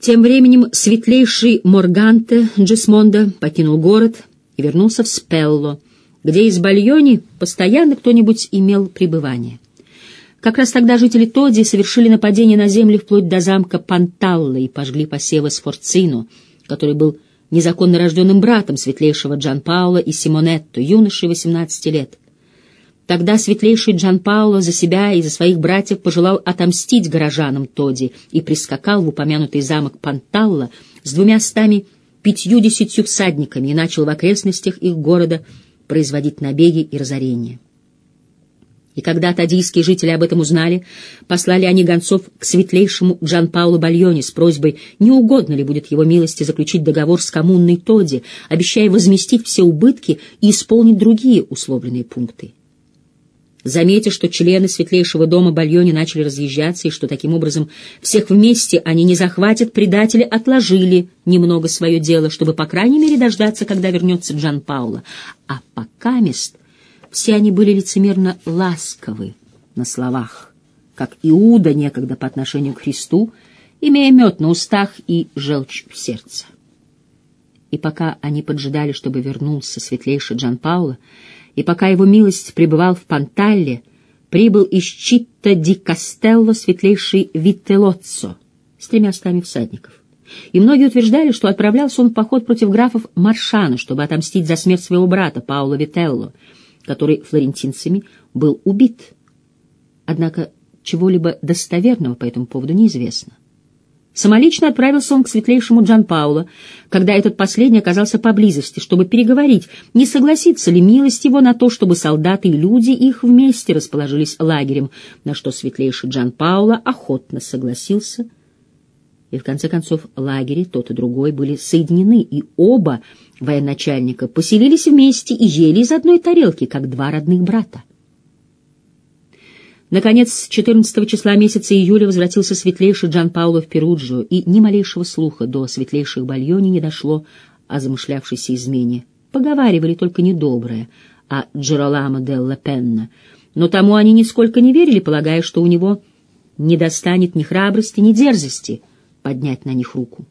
Тем временем светлейший Морганте Джесмонда покинул город и вернулся в Спелло, где из Бальони постоянно кто-нибудь имел пребывание. Как раз тогда жители Тоди совершили нападение на земли вплоть до замка Панталла и пожгли посевы Сфорцино, который был незаконно рожденным братом светлейшего Джан Паула и Симонетто, юношей 18 лет. Тогда светлейший Джан Пауло за себя и за своих братьев пожелал отомстить горожанам Тоди и прискакал в упомянутый замок Панталла с двумя стами пятьюдесятью всадниками и начал в окрестностях их города производить набеги и разорения. И когда тадийские жители об этом узнали, послали они гонцов к светлейшему Джан Паулу Бальоне с просьбой, не угодно ли будет его милости заключить договор с коммунной Тоди, обещая возместить все убытки и исполнить другие условленные пункты. Заметив, что члены Светлейшего дома Бальони начали разъезжаться, и что таким образом всех вместе они не захватят, предатели отложили немного свое дело, чтобы, по крайней мере, дождаться, когда вернется Джан Паула. А пока мест все они были лицемерно ласковы на словах, как Иуда некогда по отношению к Христу, имея мед на устах и желчь в сердце. И пока они поджидали, чтобы вернулся светлейший Джан Паула, и пока его милость пребывал в Панталле, прибыл из Читта ди Кастелло светлейший Виттелоццо с тремя стами всадников. И многие утверждали, что отправлялся он в поход против графов Маршана, чтобы отомстить за смерть своего брата Пауло Вителло, который флорентинцами был убит. Однако чего-либо достоверного по этому поводу неизвестно. Самолично отправился он к светлейшему Джан Пауло, когда этот последний оказался поблизости, чтобы переговорить, не согласится ли милость его на то, чтобы солдаты и люди их вместе расположились лагерем, на что светлейший Джан Пауло охотно согласился. И в конце концов лагери, тот и другой, были соединены, и оба военачальника поселились вместе и ели из одной тарелки, как два родных брата. Наконец, 14 числа месяца июля возвратился светлейший Джан Пауло в Перуджио, и ни малейшего слуха до светлейших Бальони не дошло о замышлявшейся измене. Поговаривали только недоброе о Джероламо делла Пенна, но тому они нисколько не верили, полагая, что у него не достанет ни храбрости, ни дерзости поднять на них руку.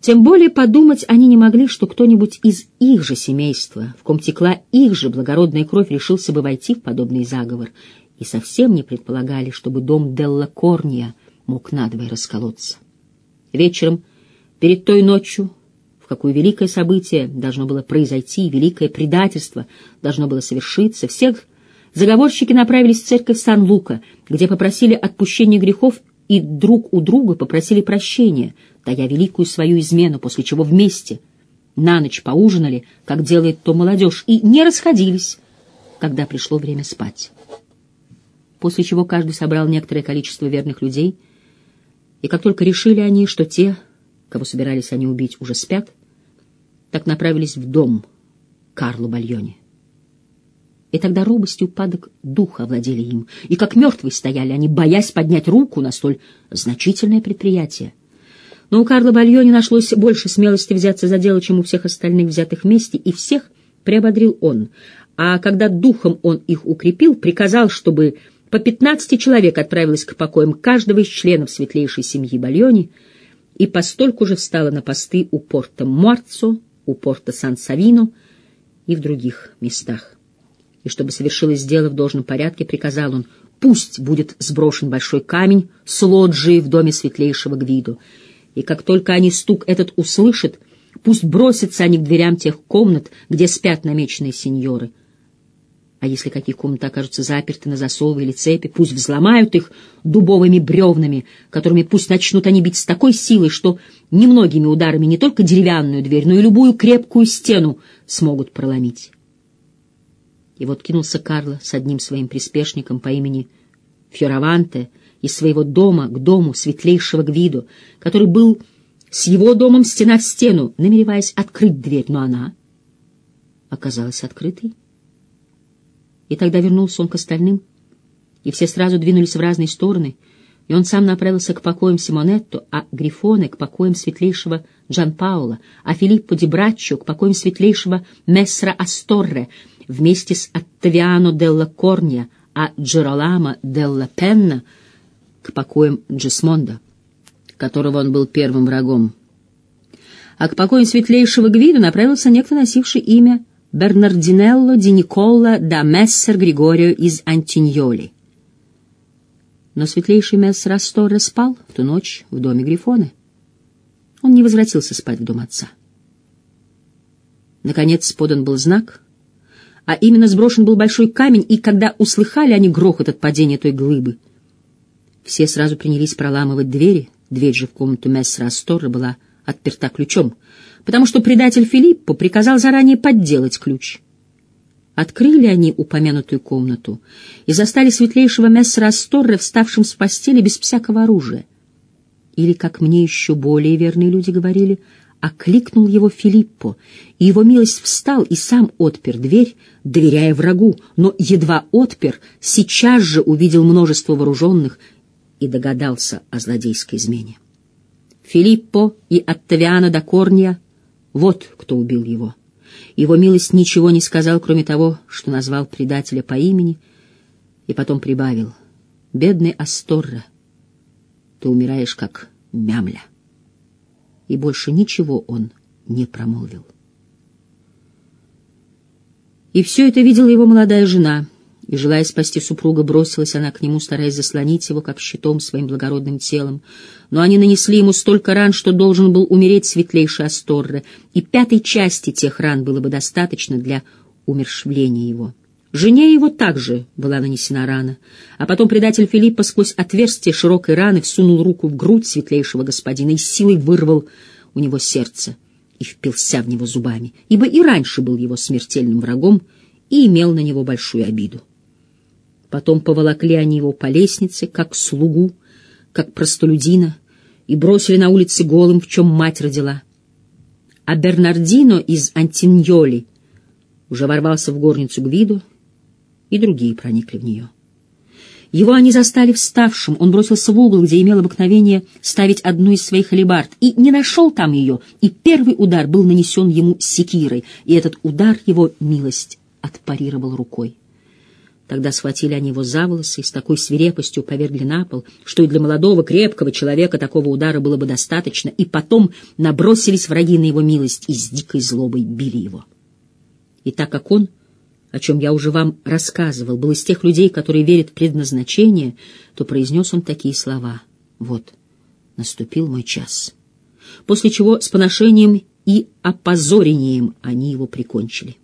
Тем более подумать они не могли, что кто-нибудь из их же семейства, в ком текла их же благородная кровь, решился бы войти в подобный заговор — и совсем не предполагали, чтобы дом Делла Корния мог надвое расколоться. Вечером, перед той ночью, в какую великое событие должно было произойти, великое предательство должно было совершиться, всех заговорщики направились в церковь Сан-Лука, где попросили отпущения грехов и друг у друга попросили прощения, тая великую свою измену, после чего вместе на ночь поужинали, как делает то молодежь, и не расходились, когда пришло время спать после чего каждый собрал некоторое количество верных людей, и как только решили они, что те, кого собирались они убить, уже спят, так направились в дом Карло Бальони. И тогда робость и упадок духа овладели им, и как мертвые стояли они, боясь поднять руку на столь значительное предприятие. Но у Карла Бальони нашлось больше смелости взяться за дело, чем у всех остальных взятых вместе, и всех приободрил он. А когда духом он их укрепил, приказал, чтобы по пятнадцати человек отправилось к покоям каждого из членов светлейшей семьи Бальони и постольку же встала на посты у порта Муарцо, у порта Сан-Савино и в других местах. И чтобы совершилось дело в должном порядке, приказал он, пусть будет сброшен большой камень с лоджии в доме светлейшего Гвиду, и как только они стук этот услышат, пусть бросятся они к дверям тех комнат, где спят намеченные сеньоры — а если какие комнаты окажутся заперты на засовы или цепи, пусть взломают их дубовыми бревнами, которыми пусть начнут они бить с такой силой, что немногими ударами не только деревянную дверь, но и любую крепкую стену смогут проломить. И вот кинулся Карло с одним своим приспешником по имени Фьораванте из своего дома к дому светлейшего Гвидо, который был с его домом стена в стену, намереваясь открыть дверь, но она оказалась открытой. И тогда вернулся он к остальным, и все сразу двинулись в разные стороны, и он сам направился к покоям Симонетто, а Грифоне — к покоям светлейшего Джан Паула, а Филиппо Браччо — к покоям светлейшего Мессра Асторре, вместе с Оттавиано делла Корния, а Джеролама делла Пенна — к покоям Джесмонда. которого он был первым врагом. А к покою светлейшего Гвиду направился некто, носивший имя Бернардинелло ди Никола да Мессер Григорио из Антиньоли. Но светлейший мессер Асторре спал в ту ночь в доме Грифона. Он не возвратился спать в дом отца. Наконец подан был знак, а именно сброшен был большой камень, и когда услыхали они грохот от падения той глыбы, все сразу принялись проламывать двери, дверь же в комнату мессера Асторре была отперта ключом, потому что предатель Филиппо приказал заранее подделать ключ. Открыли они упомянутую комнату и застали светлейшего мессера Асторре, вставшим с постели без всякого оружия. Или, как мне еще более верные люди говорили, окликнул его Филиппо, и его милость встал и сам отпер дверь, доверяя врагу, но едва отпер, сейчас же увидел множество вооруженных и догадался о злодейской измене. Филиппо и Оттавиано да Корния — вот кто убил его. Его милость ничего не сказал, кроме того, что назвал предателя по имени, и потом прибавил. «Бедный Асторра, ты умираешь, как мямля». И больше ничего он не промолвил. И все это видела его молодая жена — и, желая спасти супруга, бросилась она к нему, стараясь заслонить его, как щитом, своим благородным телом. Но они нанесли ему столько ран, что должен был умереть светлейший Асторре, и пятой части тех ран было бы достаточно для умершвления его. Жене его также была нанесена рана, а потом предатель Филиппа сквозь отверстие широкой раны всунул руку в грудь светлейшего господина и силой вырвал у него сердце и впился в него зубами, ибо и раньше был его смертельным врагом и имел на него большую обиду. Потом поволокли они его по лестнице, как слугу, как простолюдина, и бросили на улице голым, в чем мать родила. А Бернардино из Антиньоли уже ворвался в горницу Гвиду, и другие проникли в нее. Его они застали вставшим, он бросился в угол, где имел обыкновение ставить одну из своих алебард, и не нашел там ее, и первый удар был нанесен ему секирой, и этот удар его милость отпарировал рукой. Тогда схватили они его за волосы и с такой свирепостью повергли на пол, что и для молодого, крепкого человека такого удара было бы достаточно, и потом набросились враги на его милость и с дикой злобой били его. И так как он, о чем я уже вам рассказывал, был из тех людей, которые верят в предназначение, то произнес он такие слова. «Вот, наступил мой час». После чего с поношением и опозорением они его прикончили.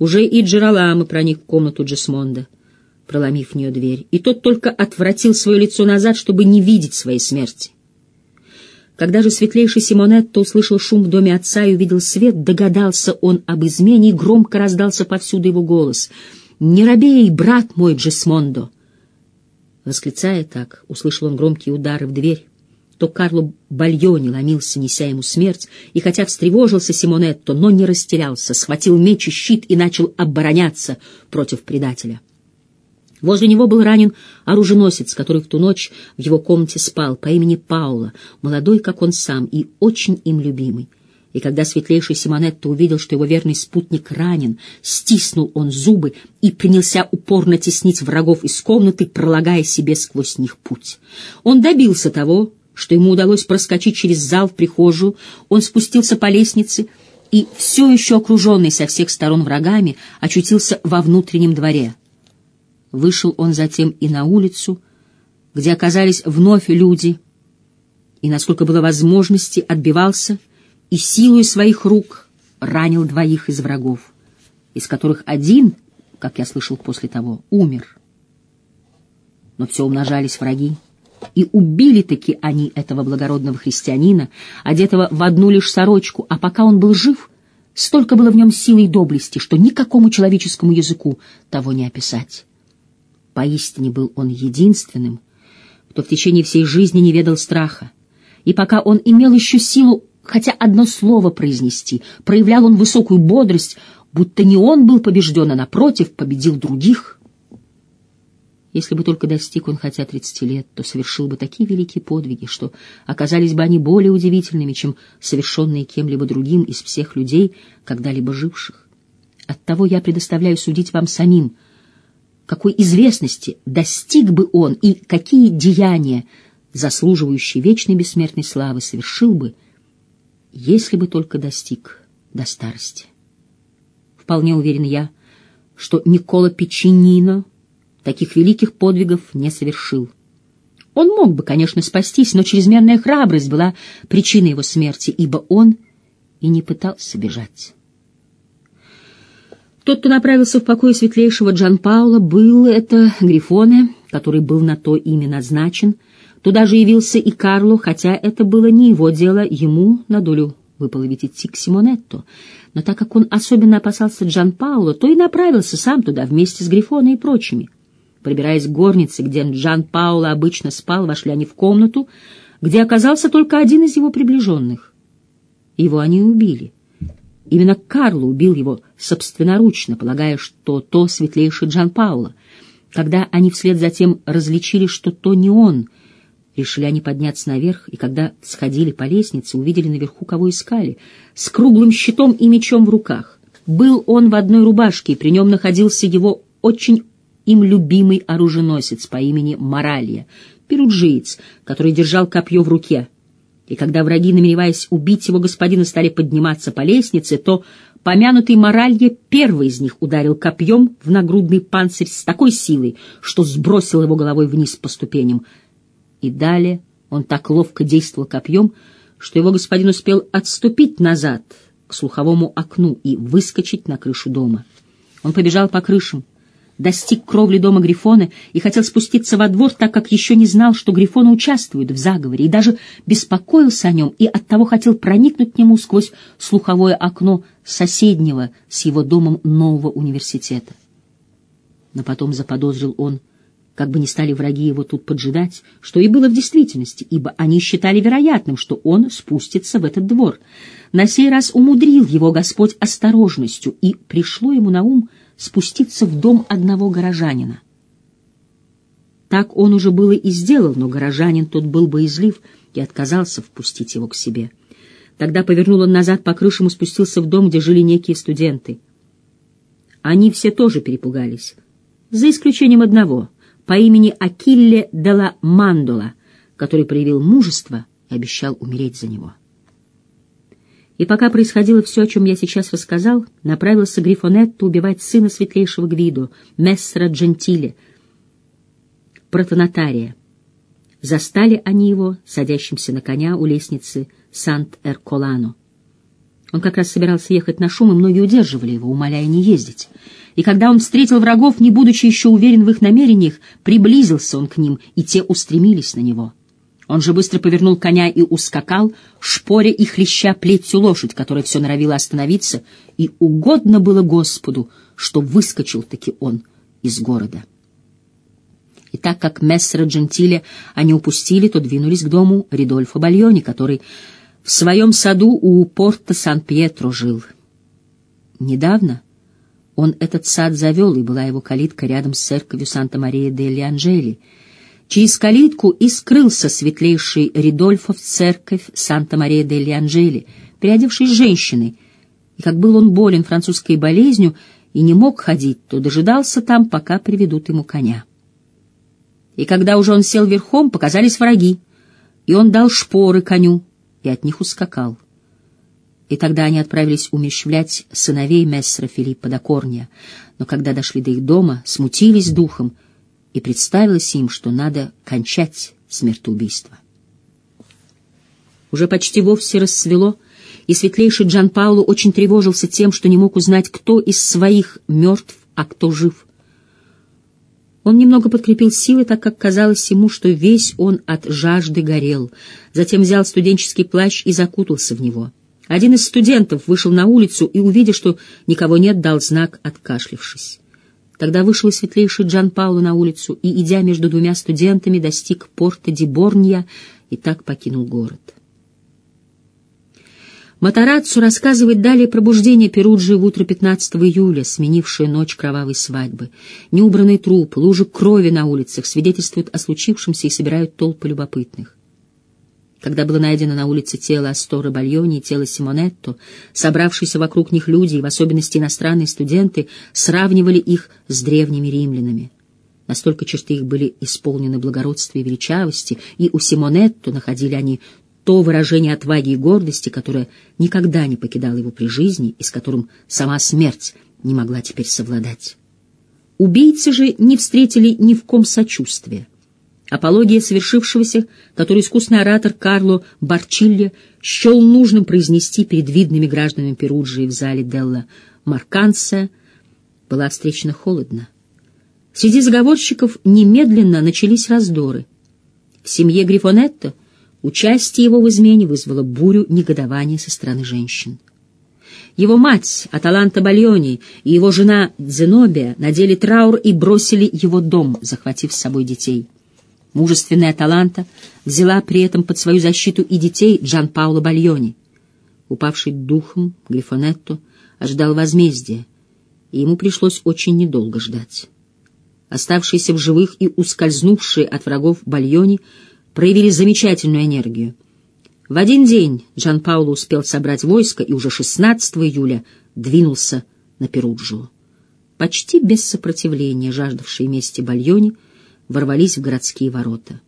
Уже и Джералама проник в комнату Джесмонда, проломив в нее дверь, и тот только отвратил свое лицо назад, чтобы не видеть своей смерти. Когда же светлейший Симонетто услышал шум в доме отца и увидел свет, догадался он об измене, и громко раздался повсюду его голос. «Не робей, брат мой Джесмондо!» Восклицая так, услышал он громкие удары в дверь то Карло Бальони ломился, неся ему смерть, и хотя встревожился Симонетто, но не растерялся, схватил меч и щит и начал обороняться против предателя. Возле него был ранен оруженосец, который в ту ночь в его комнате спал, по имени Паула, молодой, как он сам, и очень им любимый. И когда светлейший Симонетто увидел, что его верный спутник ранен, стиснул он зубы и принялся упорно теснить врагов из комнаты, пролагая себе сквозь них путь. Он добился того, что ему удалось проскочить через зал в прихожую, он спустился по лестнице и, все еще окруженный со всех сторон врагами, очутился во внутреннем дворе. Вышел он затем и на улицу, где оказались вновь люди, и, насколько было возможности, отбивался и силой своих рук ранил двоих из врагов, из которых один, как я слышал после того, умер. Но все умножались враги. И убили-таки они этого благородного христианина, одетого в одну лишь сорочку, а пока он был жив, столько было в нем силы и доблести, что никакому человеческому языку того не описать. Поистине был он единственным, кто в течение всей жизни не ведал страха. И пока он имел еще силу хотя одно слово произнести, проявлял он высокую бодрость, будто не он был побежден, а, напротив, победил других — если бы только достиг он хотя тридцати лет, то совершил бы такие великие подвиги, что оказались бы они более удивительными, чем совершенные кем-либо другим из всех людей, когда-либо живших. Оттого я предоставляю судить вам самим, какой известности достиг бы он и какие деяния заслуживающий вечной бессмертной славы, совершил бы, если бы только достиг до старости. Вполне уверен я, что Никола Печенино таких великих подвигов не совершил. Он мог бы, конечно, спастись, но чрезмерная храбрость была причиной его смерти, ибо он и не пытался бежать. Тот, кто направился в покой светлейшего Джан Паула, был это Грифоне, который был на то имя назначен. Туда же явился и Карло, хотя это было не его дело, ему на долю выпало ведь идти к Симонетто. Но так как он особенно опасался Джан Паула, то и направился сам туда вместе с Грифоной и прочими. Пробираясь к горнице, где Джан Пауло обычно спал, вошли они в комнату, где оказался только один из его приближенных. Его они убили. Именно Карло убил его собственноручно, полагая, что то светлейший Джан Пауло. Когда они вслед за тем различили, что то не он, решили они подняться наверх, и когда сходили по лестнице, увидели наверху, кого искали, с круглым щитом и мечом в руках. Был он в одной рубашке, и при нем находился его очень им любимый оруженосец по имени Моралья, перуджиец, который держал копье в руке. И когда враги, намереваясь убить его господина, стали подниматься по лестнице, то помянутый Моралье первый из них ударил копьем в нагрудный панцирь с такой силой, что сбросил его головой вниз по ступеням. И далее он так ловко действовал копьем, что его господин успел отступить назад к слуховому окну и выскочить на крышу дома. Он побежал по крышам, достиг кровли дома Грифона и хотел спуститься во двор, так как еще не знал, что Грифона участвует в заговоре, и даже беспокоился о нем и оттого хотел проникнуть к нему сквозь слуховое окно соседнего с его домом нового университета. Но потом заподозрил он, как бы не стали враги его тут поджидать, что и было в действительности, ибо они считали вероятным, что он спустится в этот двор. На сей раз умудрил его Господь осторожностью, и пришло ему на ум — спуститься в дом одного горожанина. Так он уже было и сделал, но горожанин тот был боязлив и отказался впустить его к себе. Тогда повернул он назад по крышам и спустился в дом, где жили некие студенты. Они все тоже перепугались, за исключением одного, по имени Акилле Дела Мандола, который проявил мужество и обещал умереть за него. И пока происходило все, о чем я сейчас рассказал, направился Грифонетто убивать сына светлейшего Гвидо, Мессера Джентиле, протонотария. Застали они его, садящимся на коня у лестницы Сант-Эрколано. Он как раз собирался ехать на шум, и многие удерживали его, умоляя не ездить. И когда он встретил врагов, не будучи еще уверен в их намерениях, приблизился он к ним, и те устремились на него — он же быстро повернул коня и ускакал, шпоря и хлеща плетью лошадь, которая все норовила остановиться, и угодно было Господу, что выскочил-таки он из города. И так как мессера Джентиле они упустили, то двинулись к дому Ридольфа Бальони, который в своем саду у порта Сан-Пьетро жил. Недавно он этот сад завел, и была его калитка рядом с церковью Санта-Мария-де-Лианджели — Через калитку и скрылся светлейший Ридольфо в церковь Санта-Мария-дель-Анджели, переодевшись женщиной, и как был он болен французской болезнью и не мог ходить, то дожидался там, пока приведут ему коня. И когда уже он сел верхом, показались враги, и он дал шпоры коню, и от них ускакал. И тогда они отправились умерщвлять сыновей мессера Филиппа до Корния, но когда дошли до их дома, смутились духом — и представилось им, что надо кончать смертоубийство. Уже почти вовсе рассвело, и светлейший Джан Пауло очень тревожился тем, что не мог узнать, кто из своих мертв, а кто жив. Он немного подкрепил силы, так как казалось ему, что весь он от жажды горел. Затем взял студенческий плащ и закутался в него. Один из студентов вышел на улицу и, увидя, что никого нет, дал знак, откашлившись. Тогда вышел светлейший Джан Пауло на улицу и, идя между двумя студентами, достиг порта Диборния и так покинул город. Матараццо рассказывает далее пробуждение Перуджи в утро 15 июля, сменившее ночь кровавой свадьбы. Неубранный труп, лужи крови на улицах свидетельствуют о случившемся и собирают толпы любопытных. Когда было найдено на улице тело Астора Бальони и тело Симонетто, собравшиеся вокруг них люди, и в особенности иностранные студенты, сравнивали их с древними римлянами. Настолько черты их были исполнены благородства и величавости, и у Симонетто находили они то выражение отваги и гордости, которое никогда не покидало его при жизни и с которым сама смерть не могла теперь совладать. Убийцы же не встретили ни в ком сочувствия. Апология совершившегося, который искусный оратор Карло Барчилья счел нужным произнести перед видными гражданами Перуджии в зале Делла Марканца, была встречена холодно. Среди заговорщиков немедленно начались раздоры. В семье Грифонетто участие его в измене вызвало бурю негодования со стороны женщин. Его мать, Аталанта Бальони, и его жена Зенобия надели траур и бросили его дом, захватив с собой детей. Мужественная Аталанта взяла при этом под свою защиту и детей Джан Пауло Бальони. Упавший духом Грифонетто ожидал возмездия, и ему пришлось очень недолго ждать. Оставшиеся в живых и ускользнувшие от врагов Бальони проявили замечательную энергию. В один день Джан Пауло успел собрать войско и уже 16 июля двинулся на Перуджио. Почти без сопротивления жаждавшие мести Бальони ворвались в городские ворота.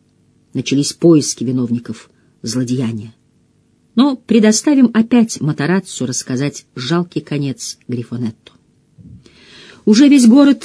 Начались поиски виновников злодеяния. Но предоставим опять Матараццу рассказать жалкий конец Грифонетто. Уже весь город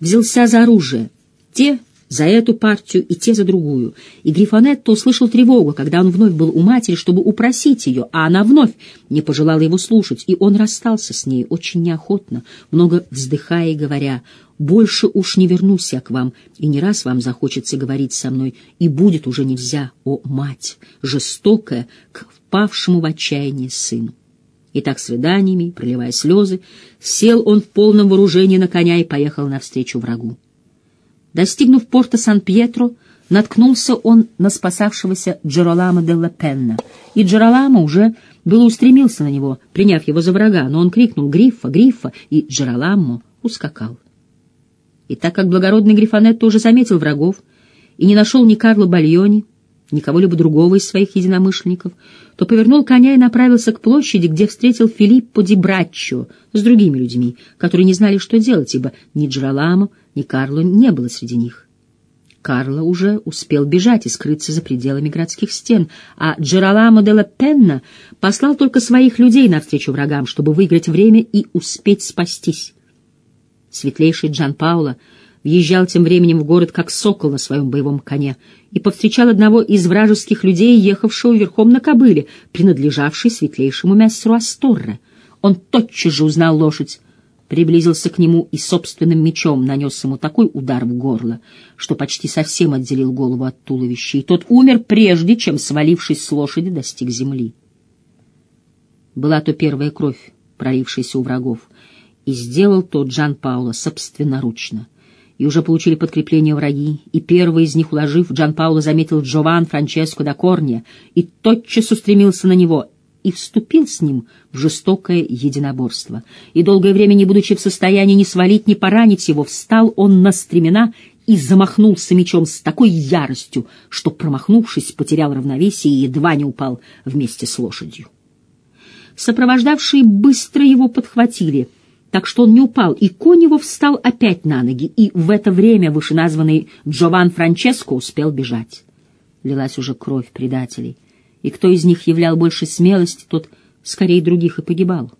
взялся за оружие. Те за эту партию и те за другую. И Грифонетто услышал тревогу, когда он вновь был у матери, чтобы упросить ее, а она вновь не пожелала его слушать, и он расстался с ней очень неохотно, много вздыхая и говоря, «Больше уж не вернусь я к вам, и не раз вам захочется говорить со мной, и будет уже нельзя, о мать, жестокая, к впавшему в отчаяние сыну». И так с рыданиями, проливая слезы, сел он в полном вооружении на коня и поехал навстречу врагу. Достигнув порта Сан-Пьетро, наткнулся он на спасавшегося Джеролама де Пенна, и Джеролама уже было устремился на него, приняв его за врага, но он крикнул «Гриффа! Гриффа!» и Джероламо ускакал. И так как благородный Грифонетто уже заметил врагов и не нашел ни Карло Бальони, ни кого-либо другого из своих единомышленников, то повернул коня и направился к площади, где встретил Филиппо ди Браччо с другими людьми, которые не знали, что делать, ибо ни Джероламо, ни Карло не было среди них. Карло уже успел бежать и скрыться за пределами городских стен, а Джероламо де ла Пенна послал только своих людей навстречу врагам, чтобы выиграть время и успеть спастись. Светлейший Джан Пауло въезжал тем временем в город как сокол на своем боевом коне и повстречал одного из вражеских людей, ехавшего верхом на кобыле, принадлежавшей светлейшему мессеру Асторре. Он тотчас же узнал лошадь, приблизился к нему и собственным мечом нанес ему такой удар в горло, что почти совсем отделил голову от туловища, и тот умер прежде, чем, свалившись с лошади, достиг земли. Была то первая кровь, пролившаяся у врагов, и сделал тот Джан Пауло собственноручно и уже получили подкрепление враги, и первый из них, уложив, Джан Пауло заметил Джован Франческо да Корния и тотчас устремился на него и вступил с ним в жестокое единоборство. И долгое время, не будучи в состоянии ни свалить, ни поранить его, встал он на стремена и замахнулся мечом с такой яростью, что, промахнувшись, потерял равновесие и едва не упал вместе с лошадью. Сопровождавшие быстро его подхватили — так что он не упал, и конь его встал опять на ноги, и в это время вышеназванный Джован Франческо успел бежать. Лилась уже кровь предателей, и кто из них являл больше смелости, тот скорее других и погибал.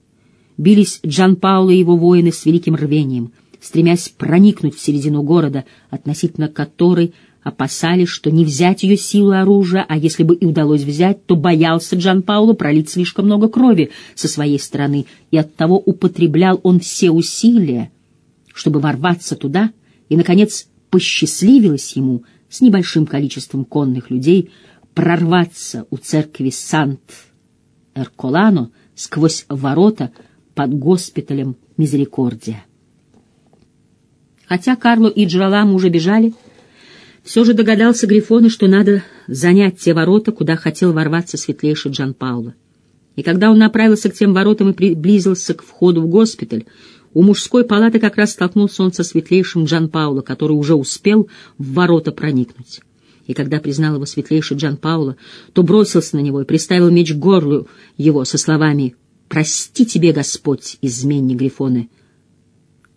Бились Джан Пауло и его воины с великим рвением, стремясь проникнуть в середину города, относительно которой опасались, что не взять ее силу оружия, а если бы и удалось взять, то боялся Джан Пауло пролить слишком много крови со своей стороны, и оттого употреблял он все усилия, чтобы ворваться туда, и, наконец, посчастливилось ему с небольшим количеством конных людей прорваться у церкви Сант-Эрколано сквозь ворота под госпиталем Мизерикордия. Хотя Карло и Джералам уже бежали, все же догадался Грифона, что надо занять те ворота, куда хотел ворваться светлейший Джан Пауло. И когда он направился к тем воротам и приблизился к входу в госпиталь, у мужской палаты как раз столкнулся он со светлейшим Джан Пауло, который уже успел в ворота проникнуть. И когда признал его светлейший Джан Пауло, то бросился на него и приставил меч к горлу его со словами «Прости тебе, Господь, изменник Грифоны».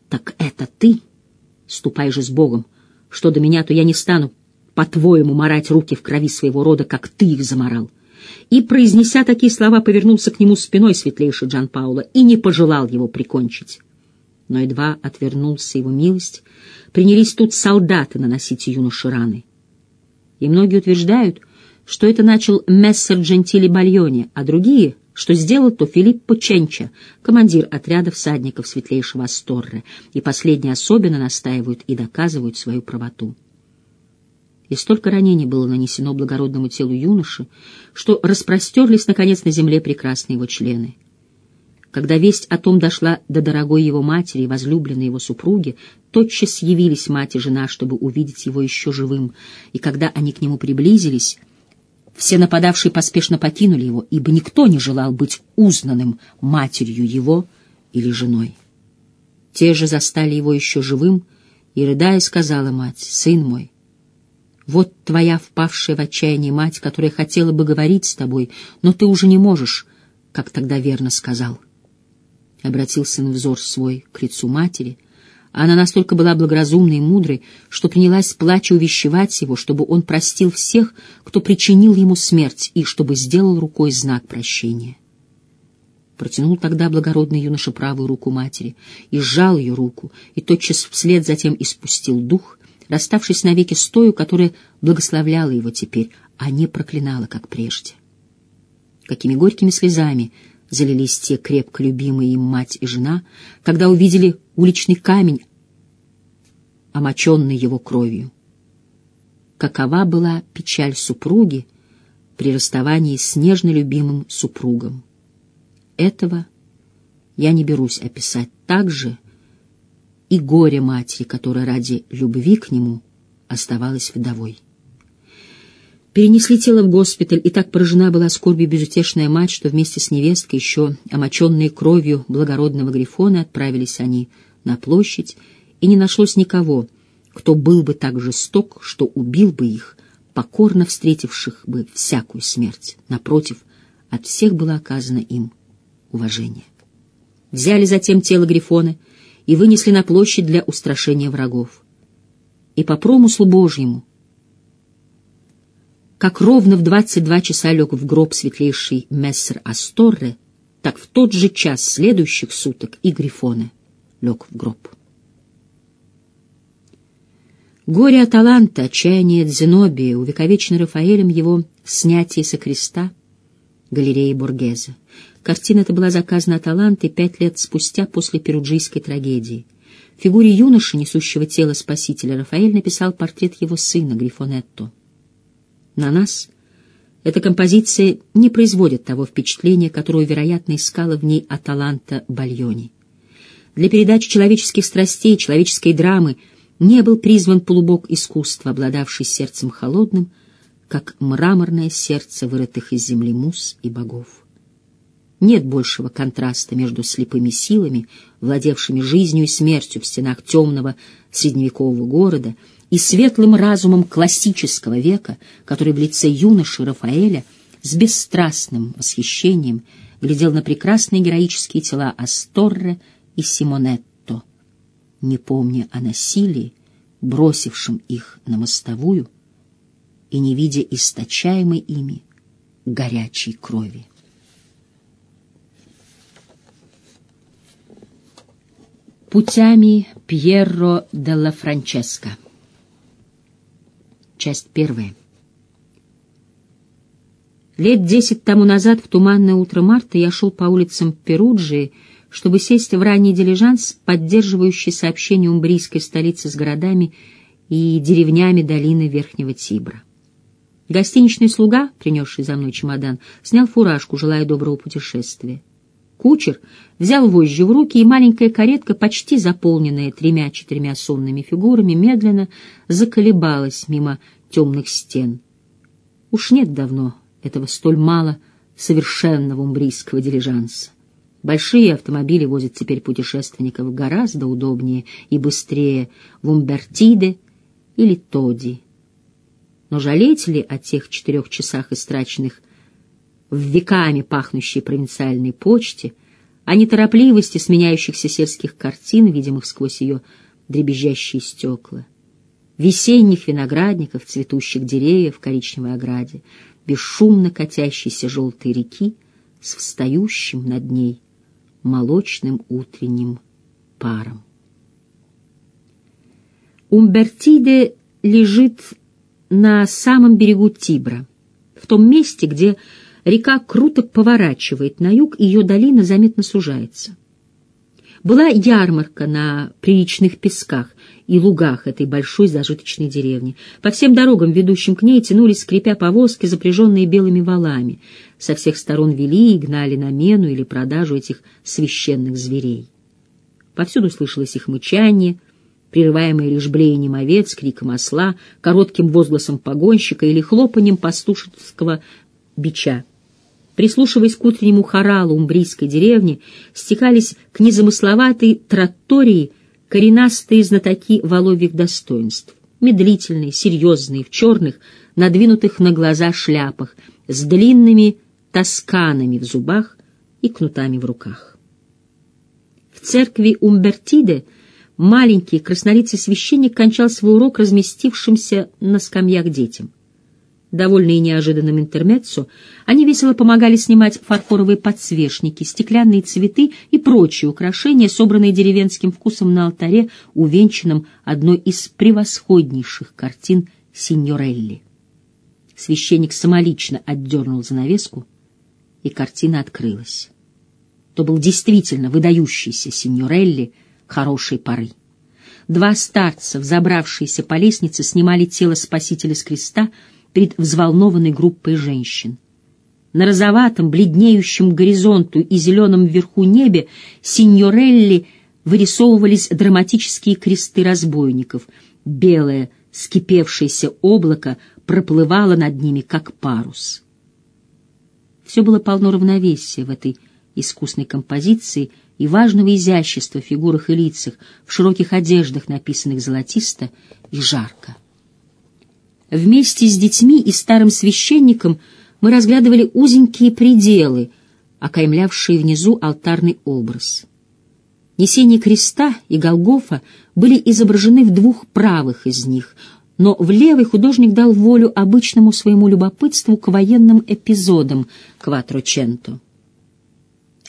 «Так это ты? Ступай же с Богом!» Что до меня, то я не стану, по-твоему, марать руки в крови своего рода, как ты их заморал. И, произнеся такие слова, повернулся к нему спиной светлейший Джан Пауло и не пожелал его прикончить. Но едва отвернулся его милость, принялись тут солдаты наносить юноше раны. И многие утверждают, что это начал мессер Джентили Бальоне, а другие, что сделал то Филиппо Ченча, командир отряда всадников светлейшего Асторре, и последние особенно настаивают и доказывают свою правоту. И столько ранений было нанесено благородному телу юноши, что распростерлись, наконец, на земле прекрасные его члены. Когда весть о том дошла до дорогой его матери и возлюбленной его супруги, тотчас явились мать и жена, чтобы увидеть его еще живым, и когда они к нему приблизились, все нападавшие поспешно покинули его, ибо никто не желал быть узнанным матерью его или женой. Те же застали его еще живым, и, рыдая, сказала мать, «Сын мой, вот твоя впавшая в отчаяние мать, которая хотела бы говорить с тобой, но ты уже не можешь, как тогда верно сказал». Обратился на взор свой к лицу матери, она настолько была благоразумной и мудрой, что принялась плача увещевать его, чтобы он простил всех, кто причинил ему смерть, и чтобы сделал рукой знак прощения. Протянул тогда благородный юноша правую руку матери и сжал ее руку, и тотчас вслед затем испустил дух, расставшись навеки с тою, которая благословляла его теперь, а не проклинала, как прежде. Какими горькими слезами залились те крепко любимые им мать и жена, когда увидели уличный камень, омоченный его кровью. Какова была печаль супруги при расставании с нежно любимым супругом? Этого я не берусь описать так же и горе матери, которая ради любви к нему оставалась вдовой. Перенесли тело в госпиталь, и так поражена была скорбью безутешная мать, что вместе с невесткой, еще омоченные кровью благородного Грифона, отправились они на площадь, и не нашлось никого, кто был бы так жесток, что убил бы их, покорно встретивших бы всякую смерть. Напротив, от всех было оказано им уважение. Взяли затем тело Грифона и вынесли на площадь для устрашения врагов. И по промыслу Божьему — как ровно в двадцать два часа лег в гроб светлейший мессер Асторре, так в тот же час следующих суток и Грифоне лег в гроб. Горе Аталанта, отчаяние Дзенобия, увековечено Рафаэлем его снятие со креста галереи Боргезе. Картина эта была заказана Аталантой пять лет спустя после перуджийской трагедии. В фигуре юноши, несущего тело Спасителя, Рафаэль написал портрет его сына Грифонетто. На нас эта композиция не производит того впечатления, которое, вероятно, искала в ней Аталанта Бальони. Для передачи человеческих страстей, человеческой драмы не был призван полубог искусства, обладавший сердцем холодным, как мраморное сердце вырытых из земли мус и богов. Нет большего контраста между слепыми силами, владевшими жизнью и смертью в стенах темного средневекового города, и светлым разумом классического века, который в лице юноши Рафаэля с бесстрастным восхищением глядел на прекрасные героические тела Асторре и Симонетто, не помня о насилии, бросившем их на мостовую и не видя источаемой ими горячей крови. Путями Пьерро делла Франческо Часть первая. Лет десять тому назад, в туманное утро марта, я шел по улицам Перуджии, чтобы сесть в ранний дилижанс, поддерживающий сообщение умбрийской столицы с городами и деревнями долины Верхнего Тибра. Гостиничный слуга, принесший за мной чемодан, снял фуражку, желая доброго путешествия. Кучер взял вожжи в руки, и маленькая каретка, почти заполненная тремя-четырьмя сонными фигурами, медленно заколебалась мимо темных стен. Уж нет давно этого столь мало совершенного умбрийского дилижанса. Большие автомобили возят теперь путешественников гораздо удобнее и быстрее в Умбертиде или Тоди. Но жалеть ли о тех четырех часах, истраченных в веками пахнущей провинциальной почте, о неторопливости сменяющихся сельских картин, видимых сквозь ее дребезжащие стекла? Весенних виноградников, цветущих деревьев в коричневой ограде, бесшумно катящейся желтой реки с встающим над ней молочным утренним паром. Умбертиде лежит на самом берегу Тибра, в том месте, где река круто поворачивает на юг, и ее долина заметно сужается. Была ярмарка на приличных песках и лугах этой большой зажиточной деревни. По всем дорогам, ведущим к ней, тянулись, скрипя повозки, запряженные белыми валами. Со всех сторон вели и гнали на мену или продажу этих священных зверей. Повсюду слышалось их мычание, прерываемое лишь блеянием овец, криком осла, коротким возгласом погонщика или хлопанием пастушеского бича прислушиваясь к утреннему хоралу умбрийской деревни, стекались к незамысловатой тротории коренастые знатоки воловьих достоинств, медлительные, серьезные, в черных, надвинутых на глаза шляпах, с длинными тосканами в зубах и кнутами в руках. В церкви Умбертиде маленький краснолицый священник кончал свой урок разместившимся на скамьях детям. Довольные неожиданным интермеццо, они весело помогали снимать фарфоровые подсвечники, стеклянные цветы и прочие украшения, собранные деревенским вкусом на алтаре, увенчанном одной из превосходнейших картин Синьорелли. Священник самолично отдернул занавеску, и картина открылась. То был действительно выдающийся Синьорелли хорошей поры. Два старца, взобравшиеся по лестнице, снимали тело Спасителя с креста — перед взволнованной группой женщин. На розоватом, бледнеющем горизонту и зеленом вверху небе синьорелли вырисовывались драматические кресты разбойников. Белое, скипевшееся облако проплывало над ними, как парус. Все было полно равновесия в этой искусной композиции и важного изящества в фигурах и лицах, в широких одеждах, написанных золотисто и жарко. Вместе с детьми и старым священником мы разглядывали узенькие пределы, окаймлявшие внизу алтарный образ. Несение креста и Голгофа были изображены в двух правых из них, но в левый художник дал волю обычному своему любопытству к военным эпизодам Кватроченто.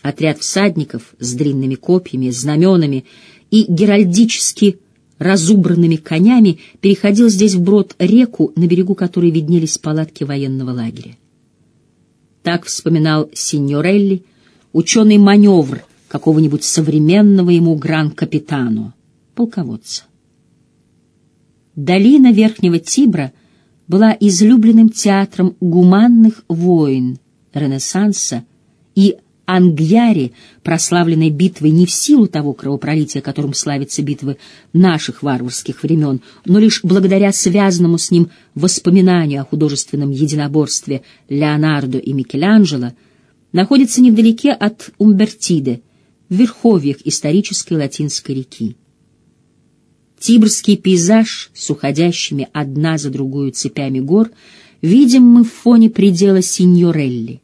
Отряд всадников с длинными копьями, знаменами и геральдически разубранными конями переходил здесь вброд реку, на берегу которой виднелись палатки военного лагеря. Так вспоминал Синьорелли ученый маневр какого-нибудь современного ему гран-капитану, полководца. Долина Верхнего Тибра была излюбленным театром гуманных войн Ренессанса и Ангьяре, прославленной битвой не в силу того кровопролития, которым славятся битвы наших варварских времен, но лишь благодаря связанному с ним воспоминанию о художественном единоборстве Леонардо и Микеланджело, находится невдалеке от Умбертиде, в верховьях исторической латинской реки. Тибрский пейзаж с уходящими одна за другую цепями гор видим мы в фоне предела Синьорелли.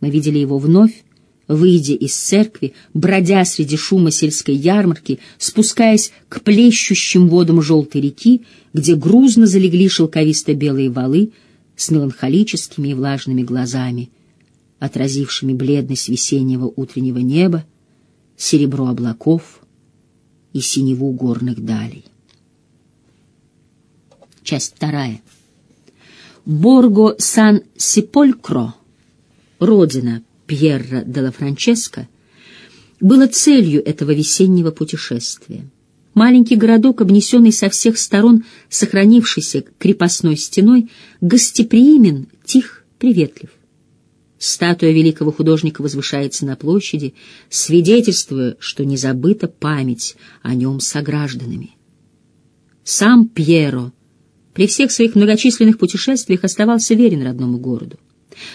Мы видели его вновь, выйдя из церкви, бродя среди шума сельской ярмарки, спускаясь к плещущим водам желтой реки, где грузно залегли шелковисто-белые валы с меланхолическими и влажными глазами, отразившими бледность весеннего утреннего неба, серебро облаков и синеву горных далей. Часть вторая. Борго Сан-Сиполькро, родина Пьерро де ла Франческо, было целью этого весеннего путешествия. Маленький городок, обнесенный со всех сторон сохранившейся крепостной стеной, гостеприимен, тих, приветлив. Статуя великого художника возвышается на площади, свидетельствуя, что не забыта память о нем согражданами. Сам Пьеро при всех своих многочисленных путешествиях оставался верен родному городу.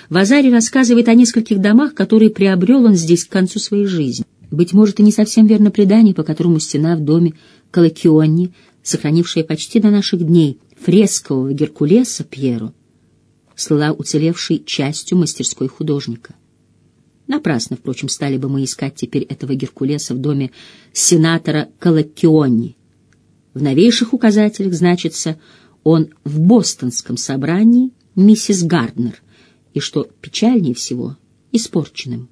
Вазари рассказывает о нескольких домах, которые приобрел он здесь к концу своей жизни. Быть может, и не совсем верно предание, по которому стена в доме Калакионни, сохранившая почти до наших дней фрескового Геркулеса Пьеру, слыла уцелевшей частью мастерской художника. Напрасно, впрочем, стали бы мы искать теперь этого Геркулеса в доме сенатора Калакионни. В новейших указателях значится он в бостонском собрании миссис Гарднер, и, что печальнее всего, испорченным.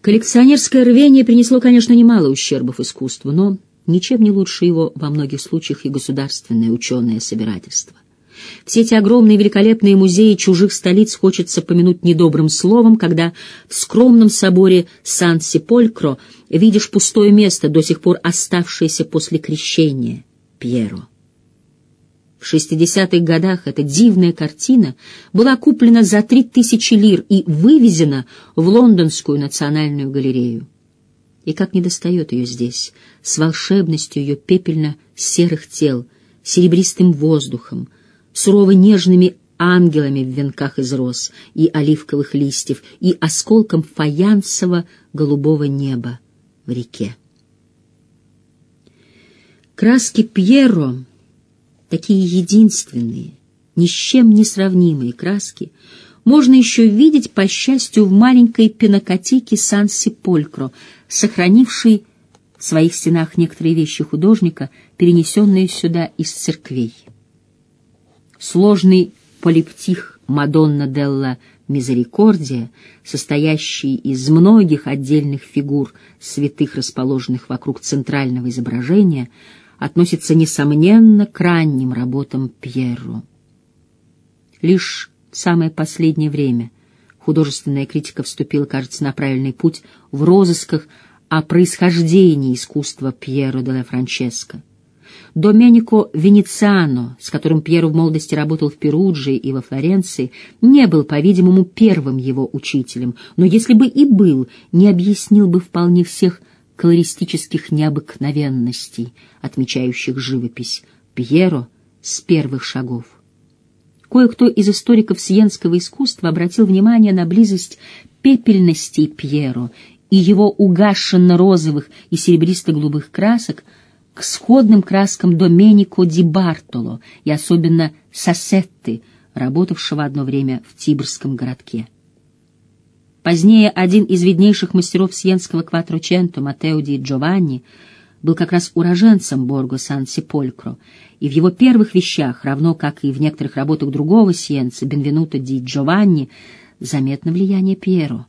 Коллекционерское рвение принесло, конечно, немало ущербов искусству, но ничем не лучше его во многих случаях и государственное ученое собирательство. Все эти огромные великолепные музеи чужих столиц хочется помянуть недобрым словом, когда в скромном соборе Сан-Сиполькро видишь пустое место, до сих пор оставшееся после крещения Пьеро. В 60-х годах эта дивная картина была куплена за 3000 лир и вывезена в Лондонскую национальную галерею. И как недостает ее здесь, с волшебностью ее пепельно-серых тел, серебристым воздухом, сурово-нежными ангелами в венках из роз и оливковых листьев и осколком фаянсово-голубого неба в реке. Краски Пьеро такие единственные, ни с чем не сравнимые краски, можно еще видеть, по счастью, в маленькой пинокотеке Сан-Сиполькро, сохранившей в своих стенах некоторые вещи художника, перенесенные сюда из церквей. Сложный полиптих Мадонна Делла Мизерикордия, состоящий из многих отдельных фигур святых, расположенных вокруг центрального изображения, относится, несомненно, к ранним работам Пьерро. Лишь в самое последнее время художественная критика вступила, кажется, на правильный путь в розысках о происхождении искусства Пьеро де ла Франческо. Доменико Венециано, с которым Пьеро в молодости работал в Перудже и во Флоренции, не был, по-видимому, первым его учителем, но если бы и был, не объяснил бы вполне всех колористических необыкновенностей, отмечающих живопись Пьеро с первых шагов. Кое-кто из историков сиенского искусства обратил внимание на близость пепельностей Пьеро и его угашенно-розовых и серебристо-голубых красок к сходным краскам Доменико ди Бартоло и особенно Сассетты, работавшего одно время в Тибрском городке. Позднее один из виднейших мастеров сиенского кватроченто Матео ди Джованни был как раз уроженцем Борго Сан-Сиполькро, и в его первых вещах, равно как и в некоторых работах другого сиенца, Бенвенуто ди Джованни, заметно влияние Пьеро.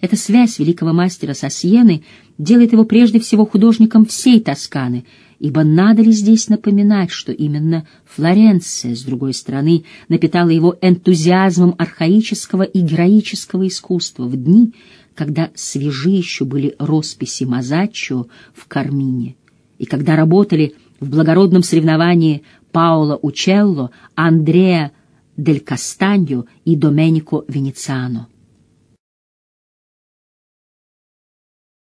Эта связь великого мастера со Сиеной делает его прежде всего художником всей Тосканы, ибо надо ли здесь напоминать, что именно Флоренция, с другой стороны, напитала его энтузиазмом архаического и героического искусства в дни, когда свежи еще были росписи Мазаччо в Кармине, и когда работали в благородном соревновании Паоло Учелло, Андреа Дель Кастаньо и Доменико Венециано.